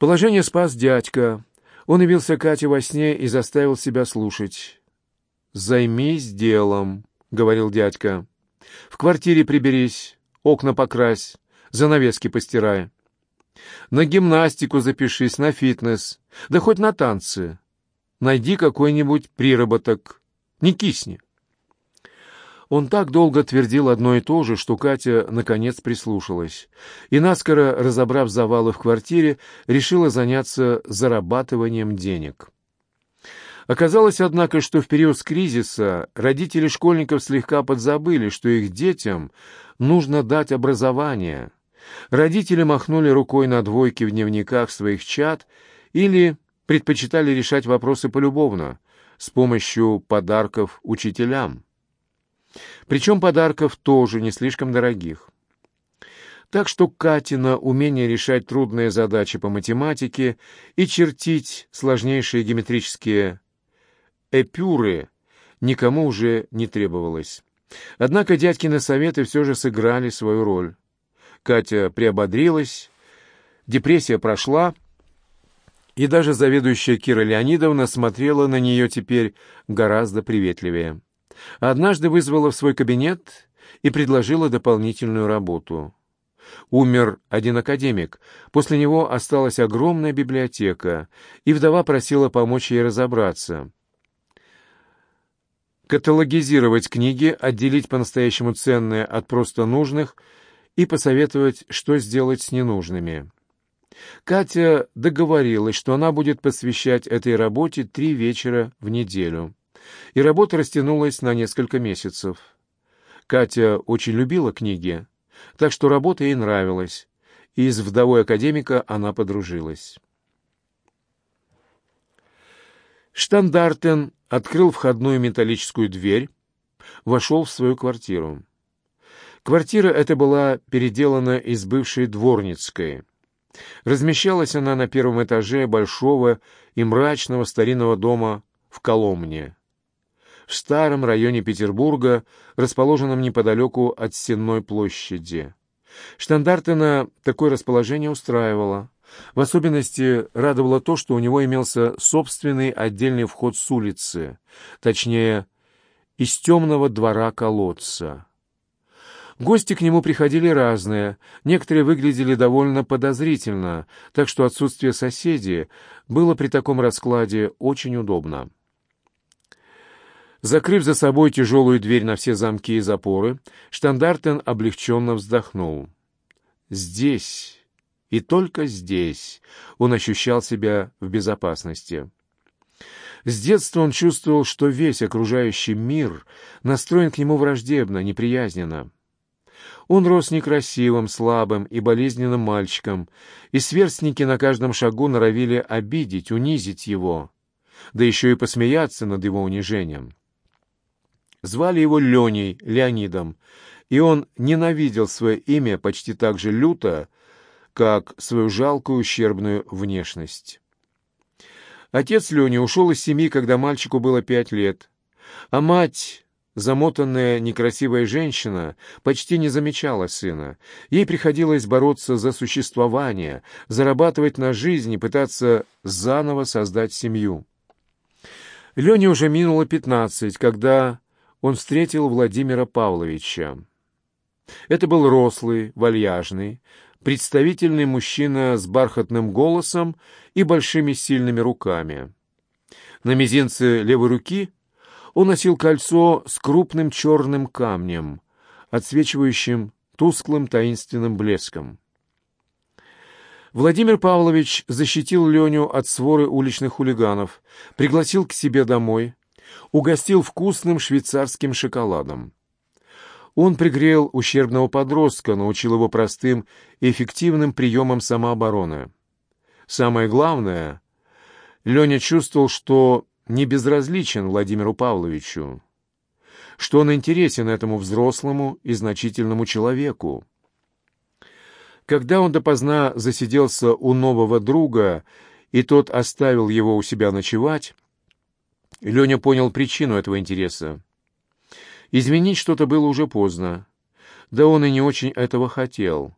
Положение спас дядька. Он явился Кате во сне и заставил себя слушать. «Займись делом», — говорил дядька. «В квартире приберись, окна покрась, занавески постирай. На гимнастику запишись, на фитнес, да хоть на танцы. Найди какой-нибудь приработок. Не кисни». Он так долго твердил одно и то же, что Катя, наконец, прислушалась. И, наскоро разобрав завалы в квартире, решила заняться зарабатыванием денег. Оказалось, однако, что в период кризиса родители школьников слегка подзабыли, что их детям нужно дать образование. Родители махнули рукой на двойки в дневниках своих чад или предпочитали решать вопросы полюбовно, с помощью подарков учителям. Причем подарков тоже не слишком дорогих. Так что Катина умение решать трудные задачи по математике и чертить сложнейшие геометрические эпюры никому уже не требовалось. Однако дядькины советы все же сыграли свою роль. Катя приободрилась, депрессия прошла, и даже заведующая Кира Леонидовна смотрела на нее теперь гораздо приветливее. Однажды вызвала в свой кабинет и предложила дополнительную работу. Умер один академик, после него осталась огромная библиотека, и вдова просила помочь ей разобраться. Каталогизировать книги, отделить по-настоящему ценные от просто нужных и посоветовать, что сделать с ненужными. Катя договорилась, что она будет посвящать этой работе три вечера в неделю и работа растянулась на несколько месяцев. Катя очень любила книги, так что работа ей нравилась, и из вдовой академика она подружилась. Штандартен открыл входную металлическую дверь, вошел в свою квартиру. Квартира эта была переделана из бывшей дворницкой. Размещалась она на первом этаже большого и мрачного старинного дома в Коломне в старом районе Петербурга, расположенном неподалеку от Сенной площади. Штандартена такое расположение устраивало. В особенности радовало то, что у него имелся собственный отдельный вход с улицы, точнее, из темного двора колодца. Гости к нему приходили разные, некоторые выглядели довольно подозрительно, так что отсутствие соседей было при таком раскладе очень удобно. Закрыв за собой тяжелую дверь на все замки и запоры, Штандартен облегченно вздохнул. Здесь, и только здесь, он ощущал себя в безопасности. С детства он чувствовал, что весь окружающий мир настроен к нему враждебно, неприязненно. Он рос некрасивым, слабым и болезненным мальчиком, и сверстники на каждом шагу норовили обидеть, унизить его, да еще и посмеяться над его унижением. Звали его Леней, Леонидом, и он ненавидел свое имя почти так же люто, как свою жалкую ущербную внешность. Отец Лени ушел из семьи, когда мальчику было пять лет, а мать, замотанная некрасивая женщина, почти не замечала сына. Ей приходилось бороться за существование, зарабатывать на жизнь и пытаться заново создать семью. Лене уже минуло пятнадцать, когда он встретил Владимира Павловича. Это был рослый, вальяжный, представительный мужчина с бархатным голосом и большими сильными руками. На мизинце левой руки он носил кольцо с крупным черным камнем, отсвечивающим тусклым таинственным блеском. Владимир Павлович защитил Леню от своры уличных хулиганов, пригласил к себе домой, угостил вкусным швейцарским шоколадом. Он пригрел ущербного подростка, научил его простым и эффективным приемам самообороны. Самое главное, Леня чувствовал, что не безразличен Владимиру Павловичу, что он интересен этому взрослому и значительному человеку. Когда он допоздна засиделся у нового друга, и тот оставил его у себя ночевать, Леня понял причину этого интереса. Изменить что-то было уже поздно. Да он и не очень этого хотел.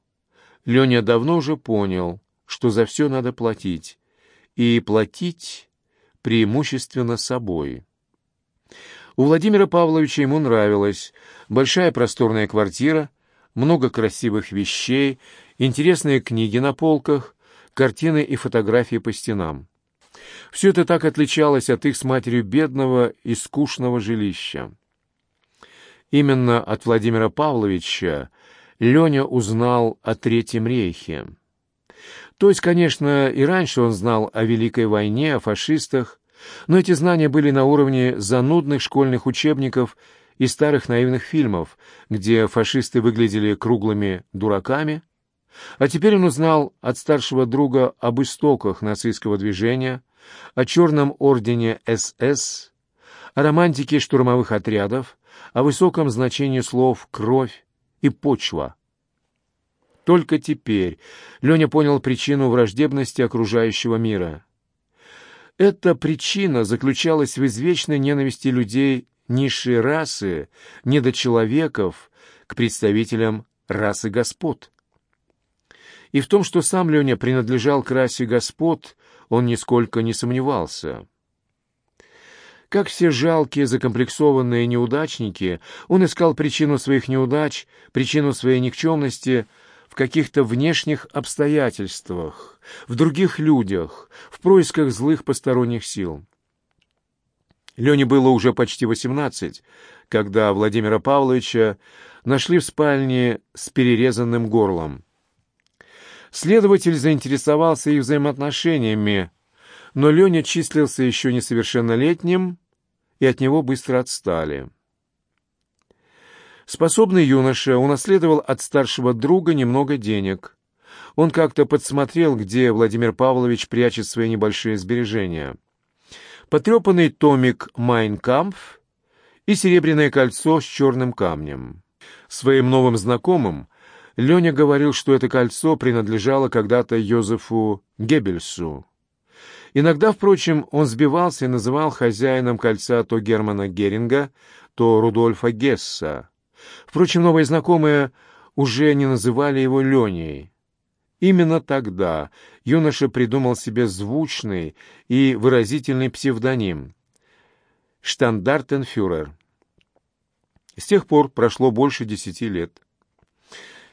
Леня давно уже понял, что за все надо платить, и платить преимущественно собой. У Владимира Павловича ему нравилось. Большая просторная квартира, много красивых вещей, интересные книги на полках, картины и фотографии по стенам. Все это так отличалось от их с матерью бедного и скучного жилища. Именно от Владимира Павловича Леня узнал о Третьем рейхе. То есть, конечно, и раньше он знал о Великой войне, о фашистах, но эти знания были на уровне занудных школьных учебников и старых наивных фильмов, где фашисты выглядели круглыми дураками, а теперь он узнал от старшего друга об истоках нацистского движения, о черном ордене СС, о романтике штурмовых отрядов, о высоком значении слов «кровь» и «почва». Только теперь Леня понял причину враждебности окружающего мира. Эта причина заключалась в извечной ненависти людей низшей расы, недочеловеков, к представителям расы господ. И в том, что сам Леня принадлежал к расе господ, он нисколько не сомневался. Как все жалкие, закомплексованные неудачники, он искал причину своих неудач, причину своей никчемности в каких-то внешних обстоятельствах, в других людях, в происках злых посторонних сил. Лене было уже почти восемнадцать, когда Владимира Павловича нашли в спальне с перерезанным горлом. Следователь заинтересовался их взаимоотношениями, но Леня числился еще несовершеннолетним, и от него быстро отстали. Способный юноша унаследовал от старшего друга немного денег. Он как-то подсмотрел, где Владимир Павлович прячет свои небольшие сбережения. Потрепанный томик «Майнкампф» и серебряное кольцо с черным камнем. Своим новым знакомым Леня говорил, что это кольцо принадлежало когда-то Йозефу Геббельсу. Иногда, впрочем, он сбивался и называл хозяином кольца то Германа Геринга, то Рудольфа Гесса. Впрочем, новые знакомые уже не называли его Леней. Именно тогда юноша придумал себе звучный и выразительный псевдоним — Штандартенфюрер. С тех пор прошло больше десяти лет.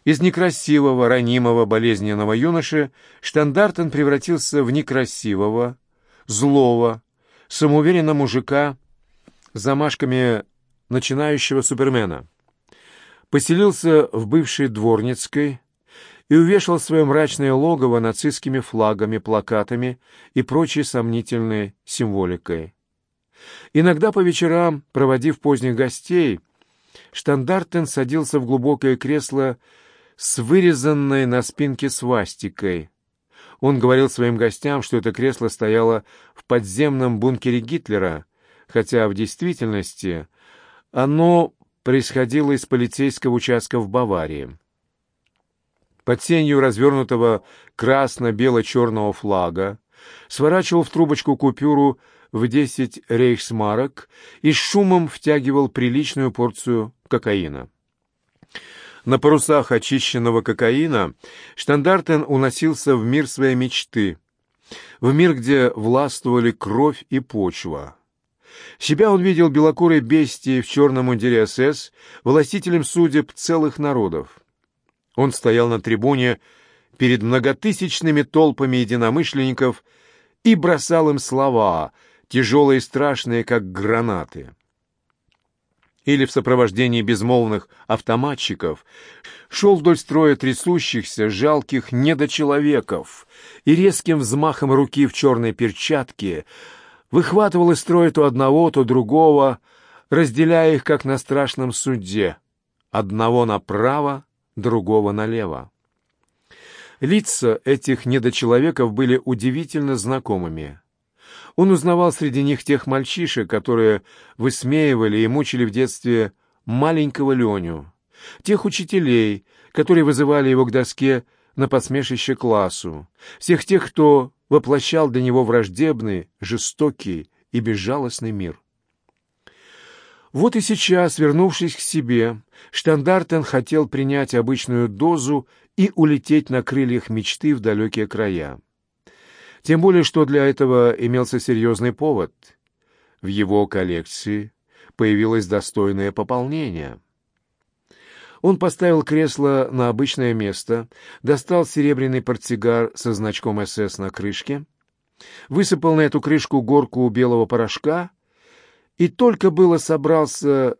Из некрасивого, ранимого, болезненного юноши Штандартен превратился в некрасивого, злого, самоуверенного мужика с замашками начинающего супермена. Поселился в бывшей Дворницкой и увешал свое мрачное логово нацистскими флагами, плакатами и прочей сомнительной символикой. Иногда по вечерам, проводив поздних гостей, Штандартен садился в глубокое кресло с вырезанной на спинке свастикой. Он говорил своим гостям, что это кресло стояло в подземном бункере Гитлера, хотя в действительности оно происходило из полицейского участка в Баварии. Под сенью развернутого красно-бело-черного флага сворачивал в трубочку купюру в десять рейхсмарок и шумом втягивал приличную порцию кокаина. На парусах очищенного кокаина Штандартен уносился в мир своей мечты, в мир, где властвовали кровь и почва. Себя он видел белокурой бестией в черном мундире СС, властителем судеб целых народов. Он стоял на трибуне перед многотысячными толпами единомышленников и бросал им слова, тяжелые и страшные, как гранаты или в сопровождении безмолвных автоматчиков, шел вдоль строя трясущихся, жалких недочеловеков и резким взмахом руки в черной перчатке выхватывал из строя то одного, то другого, разделяя их, как на страшном суде, одного направо, другого налево. Лица этих недочеловеков были удивительно знакомыми. Он узнавал среди них тех мальчишек, которые высмеивали и мучили в детстве маленького Леню, тех учителей, которые вызывали его к доске на посмешище классу, всех тех, кто воплощал для него враждебный, жестокий и безжалостный мир. Вот и сейчас, вернувшись к себе, Штандартен хотел принять обычную дозу и улететь на крыльях мечты в далекие края. Тем более, что для этого имелся серьезный повод. В его коллекции появилось достойное пополнение. Он поставил кресло на обычное место, достал серебряный портсигар со значком «СС» на крышке, высыпал на эту крышку горку белого порошка и только было собрался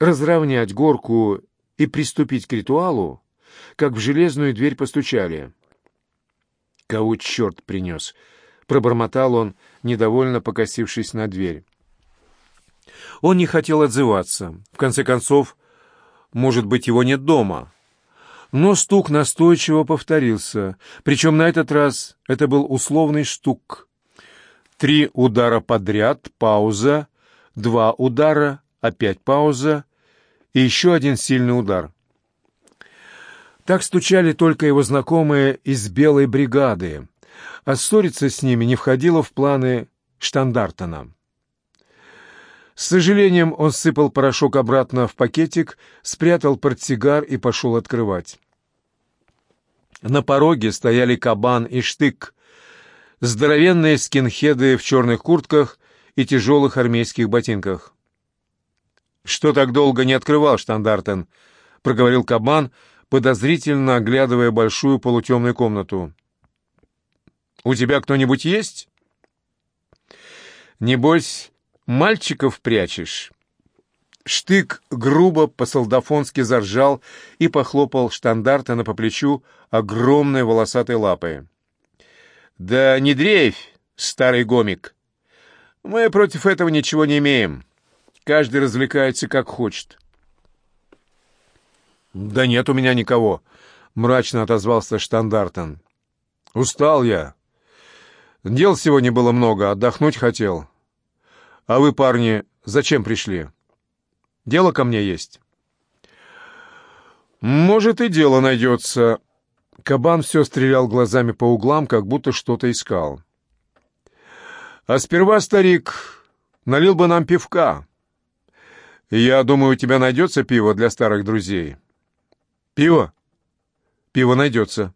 разровнять горку и приступить к ритуалу, как в железную дверь постучали. «Кого черт принес?» — пробормотал он, недовольно покосившись на дверь. Он не хотел отзываться. В конце концов, может быть, его нет дома. Но стук настойчиво повторился, причем на этот раз это был условный стук. Три удара подряд, пауза, два удара, опять пауза и еще один сильный удар. Так стучали только его знакомые из белой бригады, а ссориться с ними не входило в планы Штандартена. С сожалением он сыпал порошок обратно в пакетик, спрятал портсигар и пошел открывать. На пороге стояли кабан и штык, здоровенные скинхеды в черных куртках и тяжелых армейских ботинках. «Что так долго не открывал, Штандартен?» — проговорил кабан, подозрительно оглядывая большую полутемную комнату. «У тебя кто-нибудь есть?» «Небось, мальчиков прячешь?» Штык грубо по-солдафонски заржал и похлопал штандартена по плечу огромной волосатой лапой. «Да не дрейфь, старый гомик! Мы против этого ничего не имеем. Каждый развлекается как хочет». «Да нет у меня никого», — мрачно отозвался штандартен. «Устал я. Дел сегодня было много, отдохнуть хотел. А вы, парни, зачем пришли? Дело ко мне есть». «Может, и дело найдется». Кабан все стрелял глазами по углам, как будто что-то искал. «А сперва, старик, налил бы нам пивка. Я думаю, у тебя найдется пиво для старых друзей». «Пиво?» «Пиво найдется».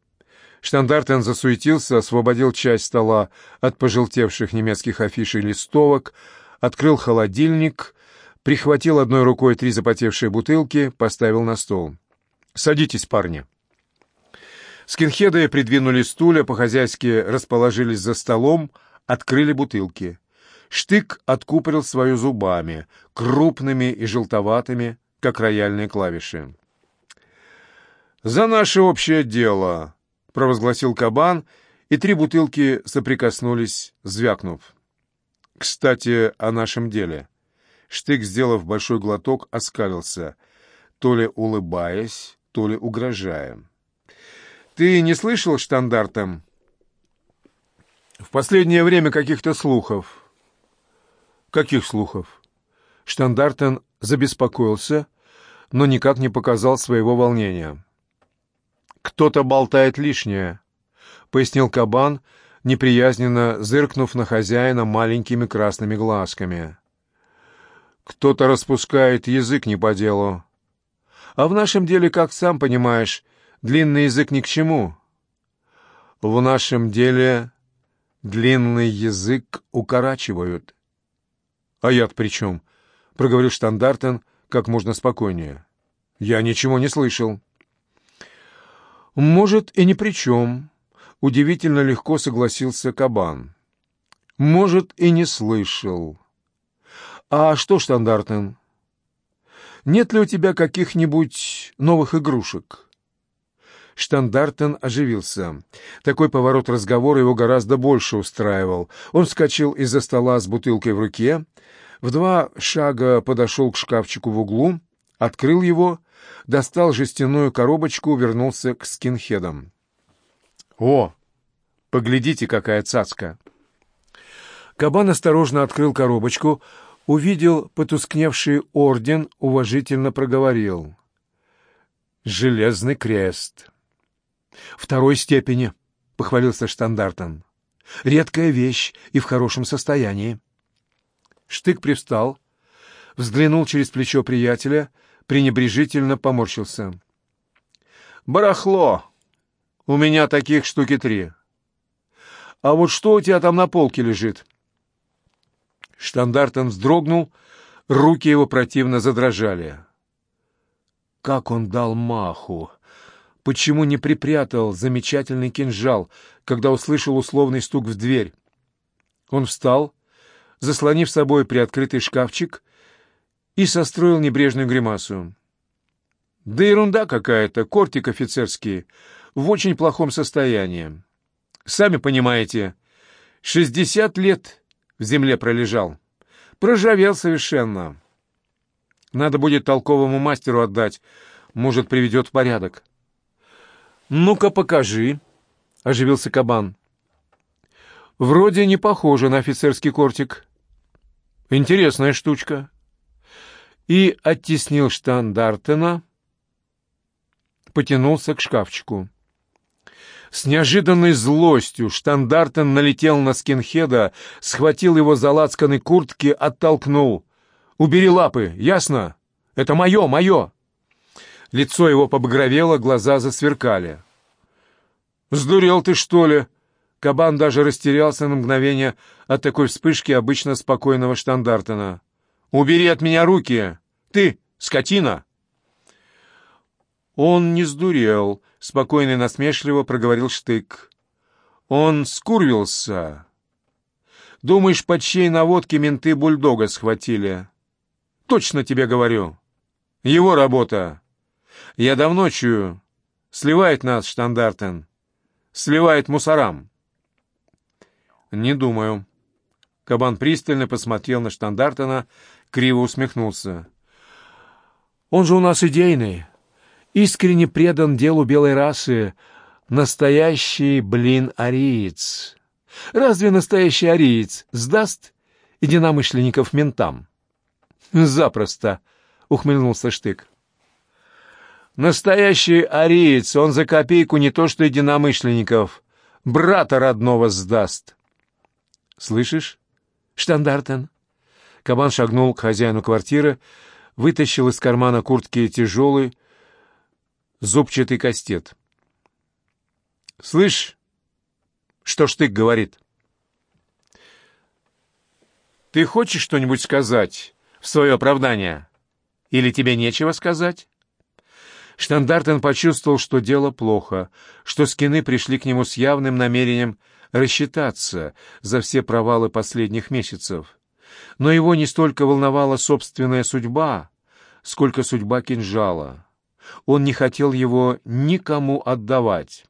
Штандартен засуетился, освободил часть стола от пожелтевших немецких афиш и листовок, открыл холодильник, прихватил одной рукой три запотевшие бутылки, поставил на стол. «Садитесь, парни». Скинхеды придвинули стулья, по-хозяйски расположились за столом, открыли бутылки. Штык откупорил свою зубами, крупными и желтоватыми, как рояльные клавиши. «За наше общее дело!» — провозгласил кабан, и три бутылки соприкоснулись, звякнув. «Кстати, о нашем деле». Штык, сделав большой глоток, оскалился, то ли улыбаясь, то ли угрожая. «Ты не слышал штандартом?» «В последнее время каких-то слухов». «Каких слухов?» Штандартен забеспокоился, но никак не показал своего волнения. «Кто-то болтает лишнее», — пояснил кабан, неприязненно зыркнув на хозяина маленькими красными глазками. «Кто-то распускает язык не по делу. А в нашем деле, как сам понимаешь, длинный язык ни к чему. В нашем деле длинный язык укорачивают». «А я-то при чем?» — проговорил Штандартен как можно спокойнее. «Я ничего не слышал». «Может, и ни при чем», — удивительно легко согласился Кабан. «Может, и не слышал». «А что, Штандартен, нет ли у тебя каких-нибудь новых игрушек?» Штандартен оживился. Такой поворот разговора его гораздо больше устраивал. Он вскочил из-за стола с бутылкой в руке, в два шага подошел к шкафчику в углу, открыл его достал жестяную коробочку, вернулся к скинхедам. «О, поглядите, какая цацка!» Кабан осторожно открыл коробочку, увидел потускневший орден, уважительно проговорил. «Железный крест». «Второй степени», — похвалился штандартом. «Редкая вещь и в хорошем состоянии». Штык привстал, взглянул через плечо приятеля — пренебрежительно поморщился. «Барахло! У меня таких штуки три. А вот что у тебя там на полке лежит? Штандартен вздрогнул, руки его противно задрожали. Как он дал маху! Почему не припрятал замечательный кинжал, когда услышал условный стук в дверь? Он встал, заслонив собой приоткрытый шкафчик, и состроил небрежную гримасу. Да ерунда какая-то, кортик офицерский, в очень плохом состоянии. Сами понимаете, шестьдесят лет в земле пролежал. Прожавел совершенно. Надо будет толковому мастеру отдать, может, приведет в порядок. «Ну-ка, покажи», — оживился кабан. «Вроде не похоже на офицерский кортик. Интересная штучка». И оттеснил штандартена, потянулся к шкафчику. С неожиданной злостью штандартен налетел на скинхеда, схватил его за лацканы куртки, оттолкнул. «Убери лапы, ясно? Это мое, мое!» Лицо его побагровело, глаза засверкали. «Сдурел ты, что ли?» Кабан даже растерялся на мгновение от такой вспышки обычно спокойного штандартена. «Убери от меня руки! Ты, скотина!» «Он не сдурел», — спокойно и насмешливо проговорил Штык. «Он скурвился. Думаешь, под чьей наводки менты бульдога схватили?» «Точно тебе говорю. Его работа. Я давно чую. Сливает нас, штандартен. Сливает мусорам. Не думаю. Кабан пристально посмотрел на штандартена, криво усмехнулся. Он же у нас идейный, искренне предан делу белой расы, настоящий, блин, ариец. Разве настоящий ариец сдаст единомышленников ментам? Запросто, ухмыльнулся Штык. Настоящий ариец, он за копейку не то что единомышленников, брата родного сдаст. Слышишь, штандартен? Кабан шагнул к хозяину квартиры, вытащил из кармана куртки тяжелый зубчатый кастет. «Слышь, что штык говорит?» «Ты хочешь что-нибудь сказать в свое оправдание? Или тебе нечего сказать?» Штандартен почувствовал, что дело плохо, что скины пришли к нему с явным намерением рассчитаться за все провалы последних месяцев. Но его не столько волновала собственная судьба, сколько судьба кинжала. Он не хотел его никому отдавать.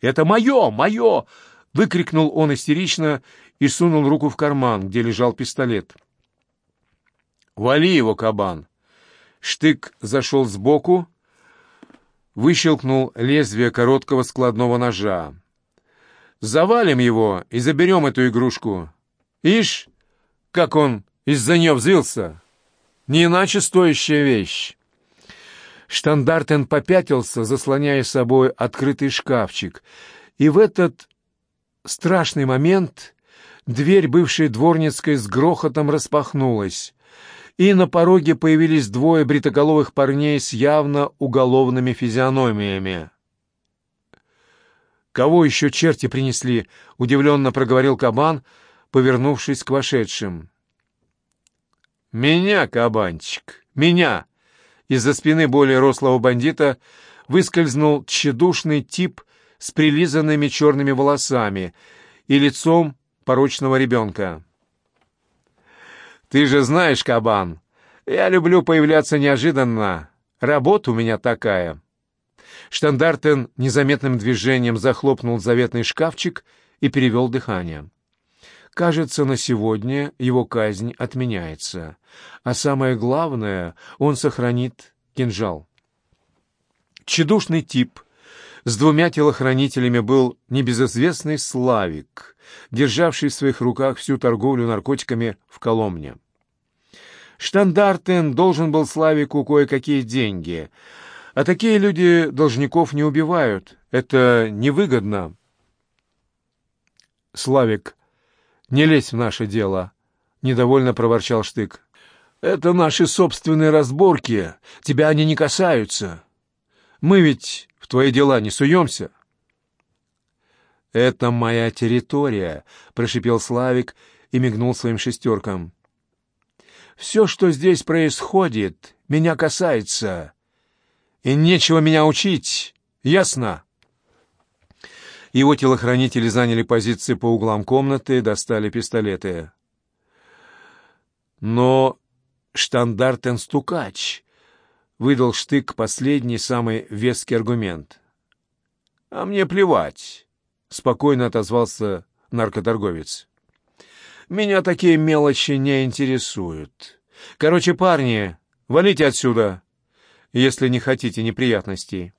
«Это мое! Мое!» — выкрикнул он истерично и сунул руку в карман, где лежал пистолет. «Вали его, кабан!» Штык зашел сбоку, выщелкнул лезвие короткого складного ножа. «Завалим его и заберем эту игрушку. Ишь, как он из-за нее взвился! Не иначе стоящая вещь!» Штандартен попятился, заслоняя собой открытый шкафчик, и в этот страшный момент дверь бывшей дворницкой с грохотом распахнулась и на пороге появились двое бритоголовых парней с явно уголовными физиономиями. «Кого еще черти принесли?» — удивленно проговорил кабан, повернувшись к вошедшим. «Меня, кабанчик, меня!» Из-за спины более рослого бандита выскользнул тщедушный тип с прилизанными черными волосами и лицом порочного ребенка. «Ты же знаешь, кабан, я люблю появляться неожиданно. Работа у меня такая». Штандартен незаметным движением захлопнул заветный шкафчик и перевел дыхание. Кажется, на сегодня его казнь отменяется. А самое главное, он сохранит кинжал. Чедушный тип с двумя телохранителями был небезызвестный Славик, державший в своих руках всю торговлю наркотиками в Коломне. Штандартен должен был Славику кое-какие деньги, а такие люди должников не убивают. Это невыгодно. Славик, не лезь в наше дело, — недовольно проворчал Штык. Это наши собственные разборки, тебя они не касаются. Мы ведь В твои дела не суемся?» «Это моя территория», — прошипел Славик и мигнул своим шестеркам. «Все, что здесь происходит, меня касается, и нечего меня учить, ясно?» Его телохранители заняли позиции по углам комнаты, достали пистолеты. Но штандартен-стукач выдал штык последний, самый веский аргумент. «А мне плевать», — спокойно отозвался наркоторговец. «Меня такие мелочи не интересуют. Короче, парни, валите отсюда, если не хотите неприятностей».